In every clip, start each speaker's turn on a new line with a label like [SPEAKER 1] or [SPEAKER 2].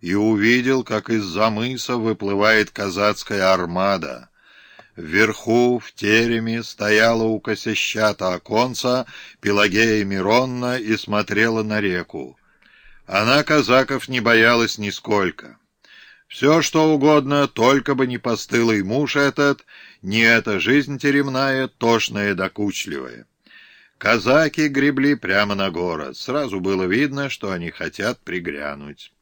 [SPEAKER 1] и увидел, как из-за мыса выплывает казацкая армада. Вверху, в тереме, стояла у косящата оконца Пелагея Миронна и смотрела на реку. Она казаков не боялась нисколько. Все, что угодно, только бы не постылый муж этот, не эта жизнь теремная, тошная докучливая. Казаки гребли прямо на город. Сразу было видно, что они хотят пригрянуть.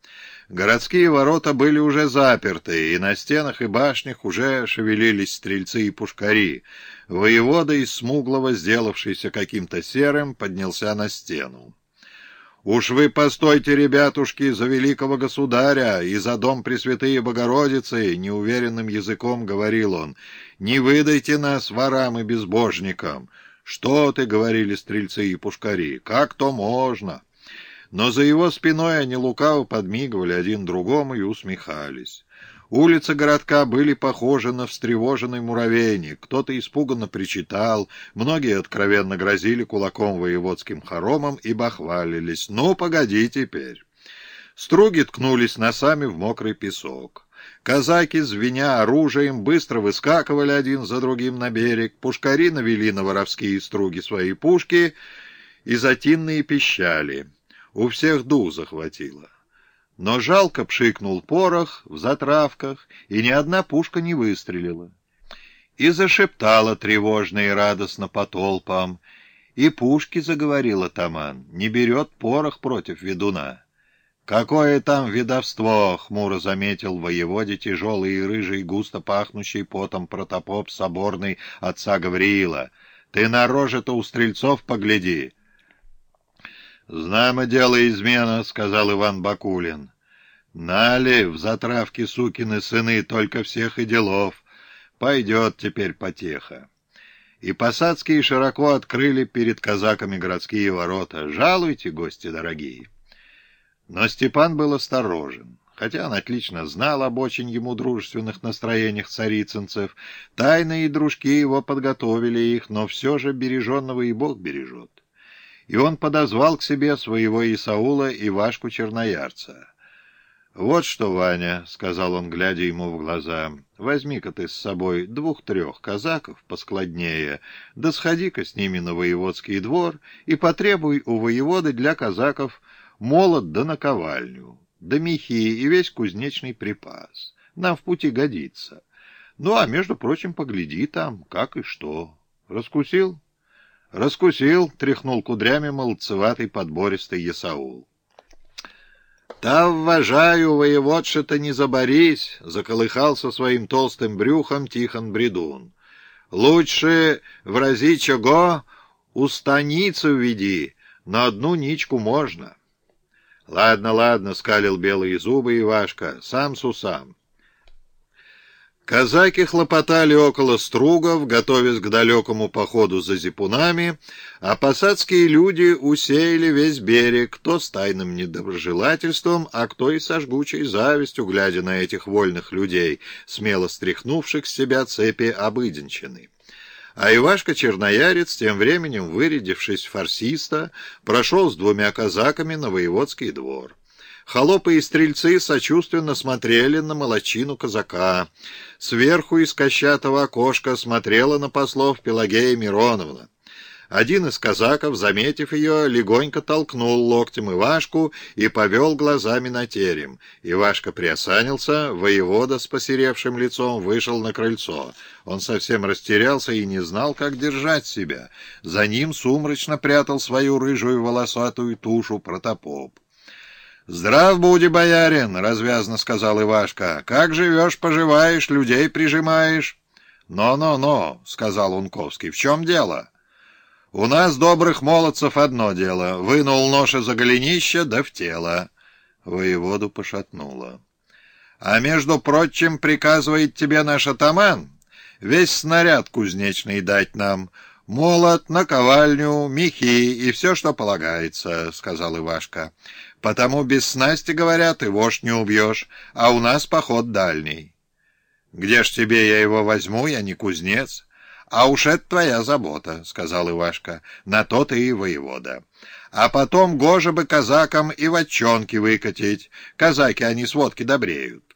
[SPEAKER 1] Городские ворота были уже заперты, и на стенах и башнях уже шевелились стрельцы и пушкари. Воевода из смуглого, сделавшийся каким-то серым, поднялся на стену. «Уж вы постойте, ребятушки, за великого государя и за дом Пресвятые Богородицы!» — неуверенным языком говорил он. «Не выдайте нас ворам и безбожникам!» «Что ты?» — говорили стрельцы и пушкари. «Как то можно?» Но за его спиной они лукаво подмигивали один другому и усмехались. Улицы городка были похожи на встревоженный муравейник. Кто-то испуганно причитал, многие откровенно грозили кулаком воеводским хоромом и бахвалились. «Ну, погоди теперь!» Струги ткнулись носами в мокрый песок. Казаки, звеня оружием, быстро выскакивали один за другим на берег. Пушкари навели на воровские струги свои пушки и затинные пищали. У всех дух захватило. Но жалко пшикнул порох в затравках, и ни одна пушка не выстрелила. И зашептала тревожно и радостно по толпам, и пушки заговорила Таман, не берет порох против ведуна. «Какое там ведовство!» — хмуро заметил воеводе тяжелый и рыжий, густо пахнущий потом протопоп соборный отца Гавриила. «Ты на роже-то у стрельцов погляди!» «Знамо дело измена», — сказал Иван Бакулин. «Нали в затравке сукины сыны только всех и делов. Пойдет теперь потеха». И посадские широко открыли перед казаками городские ворота. «Жалуйте, гости дорогие». Но Степан был осторожен. Хотя он отлично знал об очень ему дружественных настроениях царицынцев, тайные дружки его подготовили их, но все же береженного и Бог бережет и он подозвал к себе своего Исаула и Вашку Черноярца. «Вот что, Ваня», — сказал он, глядя ему в глаза, — «возьми-ка ты с собой двух-трех казаков поскладнее, да сходи-ка с ними на воеводский двор и потребуй у воеводы для казаков молот да наковальню, да мехи и весь кузнечный припас. Нам в пути годится. Ну, а между прочим, погляди там, как и что. Раскусил?» «Раскусил», — тряхнул кудрями молодцеватый подбористый Ясаул. «Та вважаю, воеводша-то не заборись», — заколыхался своим толстым брюхом Тихон Бредун. «Лучше в чего у станицу веди, на одну ничку можно». «Ладно, ладно», — скалил белые зубы Ивашка, — «сам с усам». Казаки хлопотали около стругов, готовясь к далекому походу за зипунами, а посадские люди усеяли весь берег, кто с тайным недоброжелательством, а кто и со жгучей завистью, глядя на этих вольных людей, смело стряхнувших с себя цепи обыденчины. А Ивашка-черноярец, тем временем вырядившись фарсиста, прошел с двумя казаками на воеводский двор. Холопы и стрельцы сочувственно смотрели на молочину казака. Сверху из кощатого окошка смотрела на послов Пелагея Мироновна. Один из казаков, заметив ее, легонько толкнул локтем Ивашку и повел глазами на терем. Ивашка приосанился, воевода с посеревшим лицом вышел на крыльцо. Он совсем растерялся и не знал, как держать себя. За ним сумрачно прятал свою рыжую волосатую тушу протопоп. «Здрав буди, боярин!» — развязно сказал Ивашка. «Как живешь, поживаешь, людей прижимаешь?» «Но-но-но!» — сказал Унковский. «В чем дело?» «У нас, добрых молодцев, одно дело. Вынул нож из-за голенища, да в тело». Воеводу пошатнуло. «А между прочим, приказывает тебе наш атаман весь снаряд кузнечный дать нам, молот, наковальню, мехи и все, что полагается», — сказал Ивашка. Потому без снасти, говорят, и вождь не убьешь, а у нас поход дальний. Где ж тебе я его возьму, я не кузнец. «А уж это твоя забота», — сказал Ивашка, — «на то ты и воевода. А потом гоже бы казакам и вотчонки выкатить. Казаки, они с водки добреют».